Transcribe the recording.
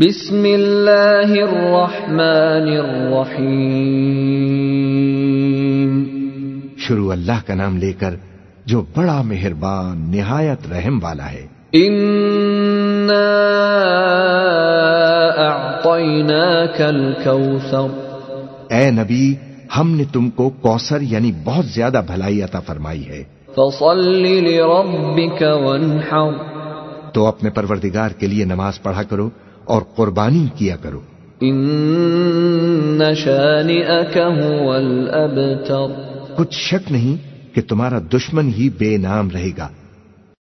بسم اللہ الرحمن الرحیم۔ شروع اللہ کا نام لے کر جو بڑا مہربان نہایت رحم والا ہے۔ الكوثر اے نبی ہم نے تم کو کوثر یعنی بہت زیادہ بھلائی عطا فرمائی ہے۔ فصل لربک وانحر۔ تو اپنے پروردگار کے لیے نماز پڑھا کرو۔ اور قربانی کیا کرو۔ ان شانئک هو الابتر کچھ شک نہیں کہ تمہارا دشمن ہی بے نام رہے گا۔